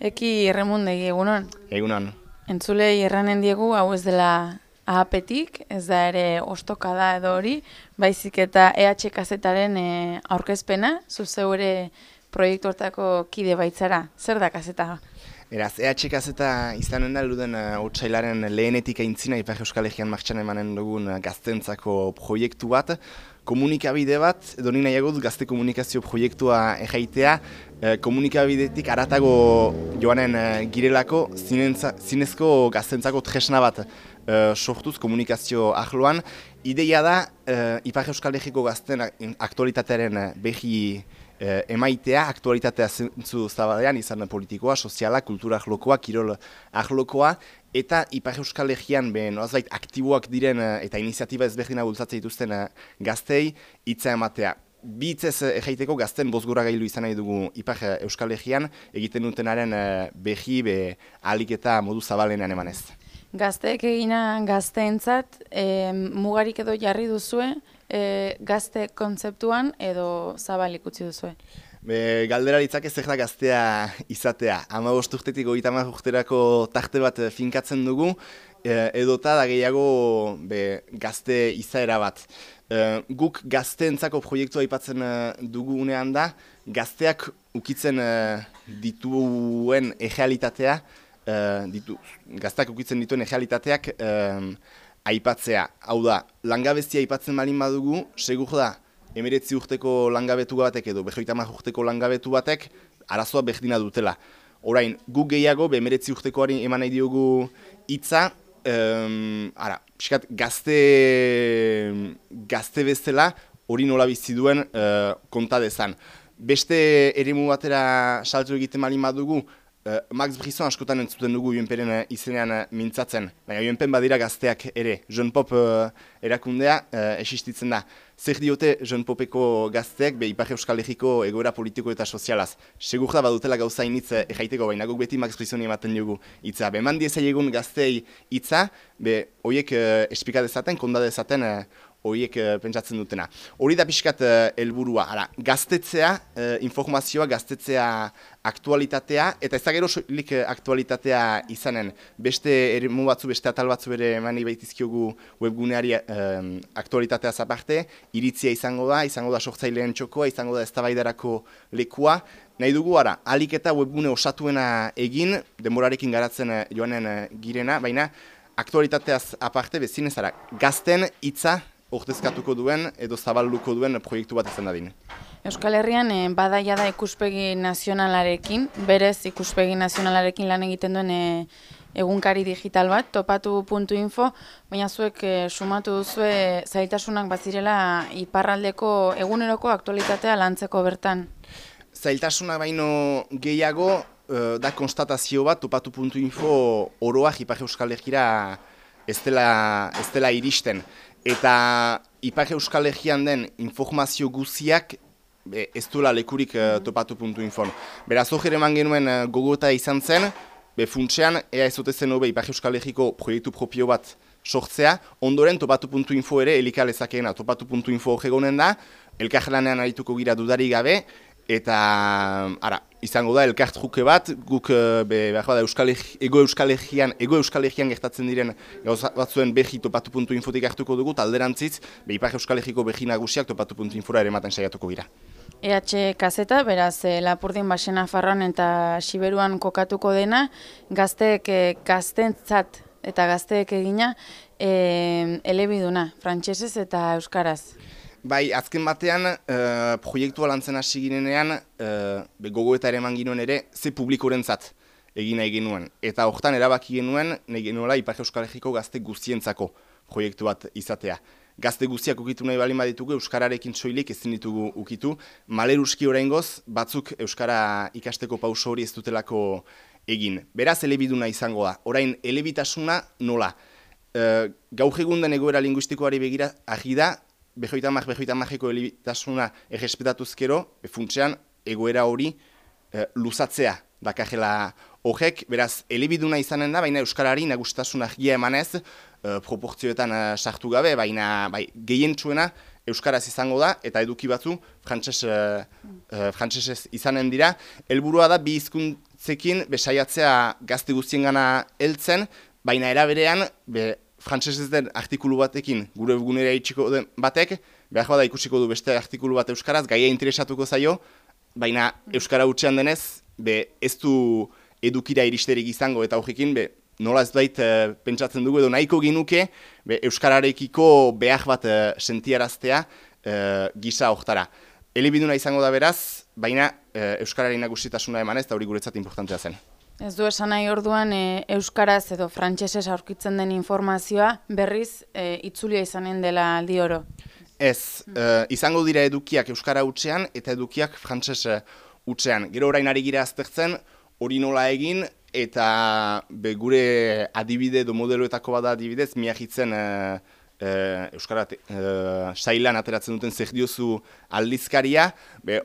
Eki erremundegi egunon. Egunon. Entzulei erranen diegu hau ez dela ahapetik, ez da ere ostokada edo hori, baizik eta EH kazetaren e, aurkezpena, zuzeu ere proiektu hortako kide baitzara. Zer da kazeta? Eraz, EH kazeta izanen da, luden uh, lehenetik aintzina Ipar Euskal Egean martxan emanen dugun uh, gaztentzako proiektu bat, komunikabide bat, edo nina jaguz gazte komunikazio proiektua ejaitea, eh, komunikabidetik aratago joanen eh, girelako zinezko gaztentzako tresna bat eh, sortuz komunikazio ahloan. Ideia da, eh, Ipar Euskal Herriko gazten aktualitatearen behi eh, emaitea, aktualitatea zentzu zabalean, izan politikoa, soziala, kultura ahlokoa, kirol ahlokoa, eta Ipar Euskal Herrian be noazbait aktiboak diren eta iniziatiba ezberdina bultzatzen dituzten gaztei hitza ematea. Bi hitzez egeiteko eh, gazten bozgora gailu izan nahi dugu Ipar Euskal Herrian egiten dutenaren behi be alik eta modu zabalenean emanez. Gazteek egina gazteentzat e, mugarik edo jarri duzue e, gazte kontzeptuan edo zabalik utzi duzue? Be, galdera litzak ez da gaztea izatea. Hama bosturtetik goita urterako tarte bat eh, finkatzen dugu, e, edota da gehiago be, gazte izaera bat. E, guk gazteentzako proiektua aipatzen dugu unean da, gazteak ukitzen dituen egealitatea, e, ditu, gazteak ukitzen dituen egealitateak e, aipatzea. Hau da, langabezia aipatzen malin badugu, segur da, emeretzi urteko langabetu batek edo behoita urteko langabetu batek arazoa berdina dutela. Orain, guk gehiago, be emeretzi urtekoari eman nahi diogu hitza, um, ara, piskat, gazte, gazte bezala hori nola bizi duen uh, konta dezan. Beste eremu batera saltu egiten malin badugu, Uh, Max Brisson askotan entzuten dugu UNPren uh, izenean uh, mintzatzen. Baina UNPen badira gazteak ere. Jean Pop uh, erakundea uh, esistitzen da. Zer diote Jean Popeko gazteak be Ipar Euskal Herriko egoera politiko eta sozialaz. Segur da badutela gauza initz ejaiteko baina guk beti Max Brissoni ematen dugu hitza. Be man diezai egun gaztei hitza, be hoiek uh, espika dezaten, konda dezaten horiek uh, pentsatzen dutena. Hori da pixkat uh, helburua. Hala, gaztetzea, uh, informazioa, gaztetzea aktualitatea, eta ez da gero soilik aktualitatea izanen. Beste eremu batzu, beste atal batzu ere emani behitizkiogu webguneari um, aktualitatea zaparte, iritzia izango da, izango da sortzaileen txokoa, izango da eztabaidarako lekua, Nahi dugu ara, alik eta webgune osatuena egin, denborarekin garatzen joanen girena, baina aktualitateaz aparte bezin ezara, gazten hitza ordezkatuko duen edo zabalduko duen proiektu bat izan dadin. Euskal Herrian e, badaia da ikuspegi nazionalarekin, berez ikuspegi nazionalarekin lan egiten duen e, egunkari digital bat, topatu.info, baina zuek e, sumatu duzue zailtasunak bazirela iparraldeko eguneroko aktualitatea lantzeko bertan. Zailtasunak baino gehiago da konstatazio bat topatu.info oroak ipar Euskal Herriera ez dela iristen. Eta Ipar Euskal Herrian den informazio guziak ez duela lekurik uh, topatu puntu infon. Beraz, hori eman genuen uh, gogota izan zen, be funtsean, ea ez zen hobe Ipar Euskal Herriko proiektu propio bat sortzea, ondoren topatu puntu info ere elikalezakeena topatu puntu info hori da, elkarlanean arituko gira dudari gabe, eta ara, izango da elkart juke bat, guk eh, be, behar da ego Euskal Herrian, ego Euskal Herrian gertatzen diren batzuen behi topatu puntu infotik hartuko dugu, talderantziz, be Ipar Euskal Herriko behi nagusiak topatu puntu infora ere maten saiatuko gira. EH kazeta, beraz, e, Lapurdin Basena Farroan eta Siberuan kokatuko dena, gazteek e, gaztentzat eta gazteek egina e, elebiduna, frantsesez eta euskaraz. Bai, azken batean, uh, proiektua lantzen hasi ginenean, uh, gogo eta ere eman ginoen ere, ze publikoren zat egin nahi genuen. Eta hortan erabaki genuen, nahi genuela Ipar Euskal Herriko gazte guztientzako proiektu bat izatea. Gazte guztiak ukitu nahi bali baditugu, Euskararekin soilik ezin ditugu ukitu. Maleruski oraingoz batzuk Euskara ikasteko pauso hori ez dutelako egin. Beraz, elebiduna izango da. Orain, elebitasuna nola? Uh, Gaur egun den egoera linguistikoari begira, ahi da, behoita mar, behoita marreko elitasuna errespetatuzkero, befuntzean, egoera hori e, luzatzea dakajela horrek, beraz, elebiduna izanen da, baina Euskarari nagustasuna gia emanez, e, proportzioetan e, sartu gabe, baina bai, gehien txuena Euskaraz izango da, eta eduki batzu, frantses, e, frantsesez izanen dira, helburua da, bi zekin, be, saiatzea gazte guztien gana heltzen, baina eraberean, be, frantsesez den artikulu batekin, gure gunera itxiko den batek, behar bada ikusiko du beste artikulu bat euskaraz, gaia interesatuko zaio, baina euskara utxean denez, be, ez du edukira iristerik izango eta horrekin, be, nola ez bait eh, pentsatzen dugu edo nahiko ginuke, be, euskararekiko behar bat uh, sentiaraztea uh, gisa hortara. Elebiduna izango da beraz, baina uh, euskarari nagusitasuna emanez, eta hori guretzat importantea zen. Ez du esan nahi orduan e, euskaraz edo frantsesez aurkitzen den informazioa berriz e, itzulia izanen dela aldi oro. Ez, uh, izango dira edukiak euskara utzean eta edukiak frantses utzean. Gero orain ari gira aztertzen hori nola egin eta be, gure adibide edo modeloetako bada adibidez miahitzen uh, uh, euskara uh, sailan ateratzen duten zer aldizkaria.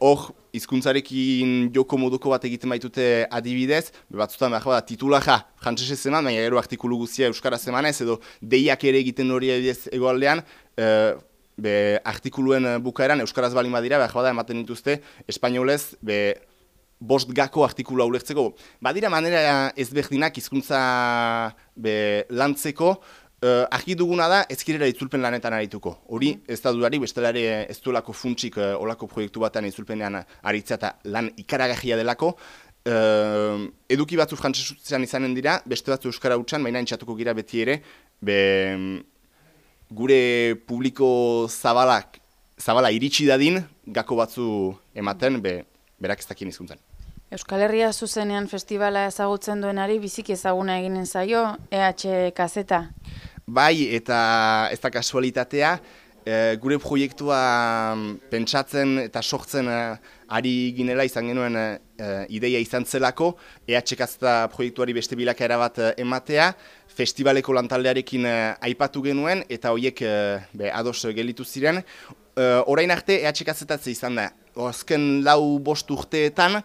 Hor, hizkuntzarekin joko moduko bat egiten baitute adibidez, be, batzutan behar bada titulaja frantsesez eman, baina gero artikulu guztia euskara emanez edo deiak ere egiten hori adibidez egoaldean, uh, be, artikuluen eh, bukaeran euskaraz bali badira, behar bada ematen dituzte, espainolez, be, bost gako artikula ulertzeko. Badira manera ezberdinak hizkuntza be, lantzeko, uh, argi duguna da ezkirera itzulpen lanetan arituko. Hori, mm. ez da dudari, bestelare ez duelako funtsik uh, olako proiektu batean itzulpenean aritzea eta lan ikaragajia delako. Uh, eduki batzu frantzesutzen izanen dira, beste batzu euskara utxan, baina entxatuko gira beti ere, be, gure publiko zabalak, zabala iritsi dadin, gako batzu ematen, be, berak ez dakien izkuntzen. Euskal Herria zuzenean festivala ezagutzen duenari biziki ezaguna eginen zaio, EH kazeta. Bai, eta ez da kasualitatea, e, gure proiektua mm, pentsatzen eta sortzen e, ari ginela izan genuen e, ideia izan zelako, EHK proiektuari beste bilaka bat ematea, festivaleko lantaldearekin aipatu genuen eta horiek be, ados gelitu ziren. E, orain arte EHK izan da, azken lau bost urteetan,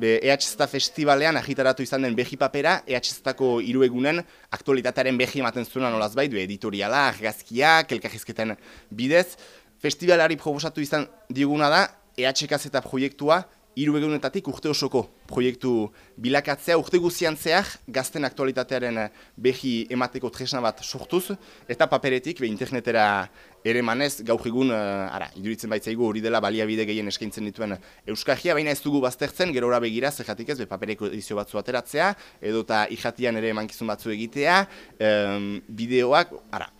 Be, EHZ festivalean agitaratu izan den behi papera, EHZ-tako iruegunen aktualitatearen behi ematen zuen nolaz bai, du editoriala, argazkiak, elkarrizketen bidez. Festivalari proposatu izan diguna da, EHZ eta proiektua hiru egunetatik urte osoko proiektu bilakatzea, urte guzian zehar, gazten aktualitatearen behi emateko tresna bat sortuz, eta paperetik, be internetera ere manez, gaur egun, uh, ara, iduritzen baitzaigu hori dela baliabide gehien eskaintzen dituen Euskajia, baina ez dugu baztertzen, gero begira, zergatik ez, papereko edizio batzu ateratzea, edo eta ihatian ere emankizun batzu egitea, um, bideoak, ara,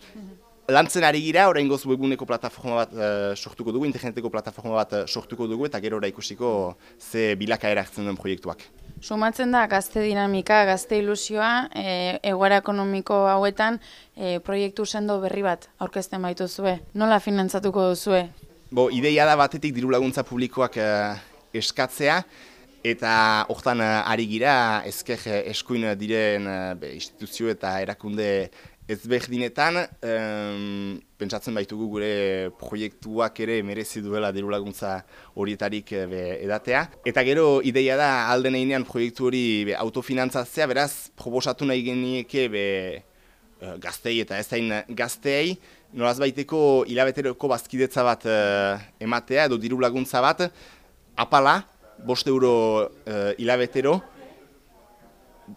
Lantzen ari gira, orain goz webuneko plataforma bat uh, sortuko dugu, interneteko plataforma bat uh, sortuko dugu, eta gero ikusiko ze bilaka hartzen duen proiektuak. Sumatzen da, gazte dinamika, gazte ilusioa, e, egoera ekonomiko hauetan, e, proiektu sendo berri bat aurkezten baitu zue. Nola finantzatuko duzue? Bo, ideia da batetik diru laguntza publikoak eskatzea, eta hortan ari gira, ezker eskuin diren instituzio eta erakunde ez berdinetan, um, pentsatzen baitugu gure proiektuak ere merezi duela diru laguntza horietarik eh, edatea. Eta gero ideia da alden einean proiektu hori be, autofinantzatzea, beraz, proposatu nahi genieke be, uh, gaztei eta ez zain gazteei, nolaz baiteko hilabeteroko bazkidetza bat uh, ematea edo diru laguntza bat, apala, bost euro hilabetero,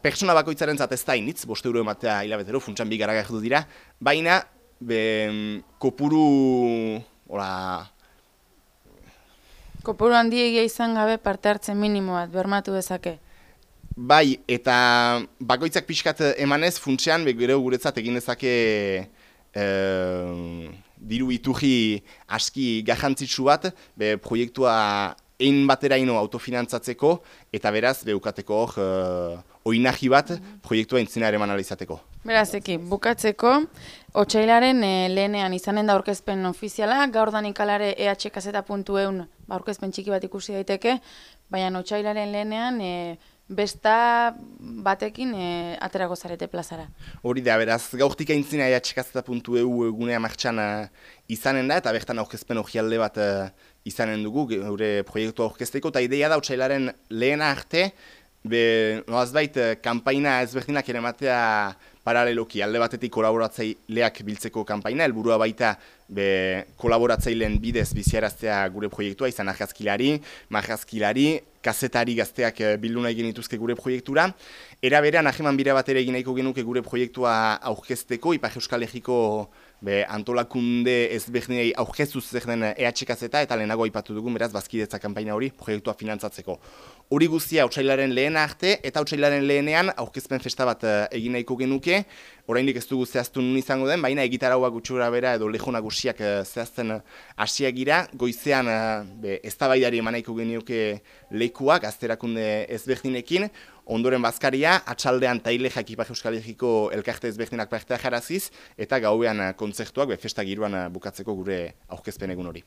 pertsona bakoitzaren zat ez da initz, boste euro ematea hilabetero, funtsan bi garaga dira, baina be, kopuru, ora... Kopuru handiegia izan gabe parte hartzen minimo bat, bermatu dezake. Bai, eta bakoitzak pixkat emanez, funtsean, gero guretzat egin dezake e, diru iturri aski gajantzitsu bat, be, proiektua ein bateraino autofinantzatzeko, eta beraz, beukateko hor, uh, oinahi bat proiektua intzina ere manalizateko. Beraz, eki, bukatzeko, otxailaren e, lehenean izanen da aurkezpen ofiziala, gaur da nikalare ehkz.eun ba, aurkezpen txiki bat ikusi daiteke, baina otxailaren lehenean, e, besta batekin e, aterako zarete plazara. Hori da, beraz, gaurtik aintzina ehkz.eu egunea martxan izanen da, eta bertan aurkezpen hori bat izanen dugu, gure proiektu aurkezteko, eta ideia da, otxailaren lehena arte, be, noazbait, eh, kampaina ezberdinak ere matea paraleloki, alde batetik kolaboratzaileak biltzeko kampaina, helburua baita be, kolaboratzaileen bidez biziaraztea gure proiektua, izan argazkilari, margazkilari, kazetari gazteak bilduna egin dituzke gure proiektura. Era berean, ahiman bira bat ere egin nahiko genuke gure proiektua aurkezteko, Ipar Euskal Herriko be, antolakunde ezberdinei aurkeztu zuzeknen EHK-zeta eta lehenago aipatu dugun beraz bazkidetza kanpaina hori proiektua finantzatzeko. Hori guztia hautsailaren lehen arte eta hautsailaren lehenean aurkezpen festa bat eh, egin nahiko genuke, oraindik ez dugu zehaztu nun izango den, baina egitarauak gutxura bera edo leho nagusiak uh, zehazten hasiak gira, goizean be, ez eman nahiko genioke lekuak, azterakunde ezberdinekin, ondoren bazkaria, atxaldean taile jakipak euskal egiko elkarte ezberdinak partea jaraziz, eta gauean kontzertuak, be, festa giroan bukatzeko gure aurkezpen egun hori.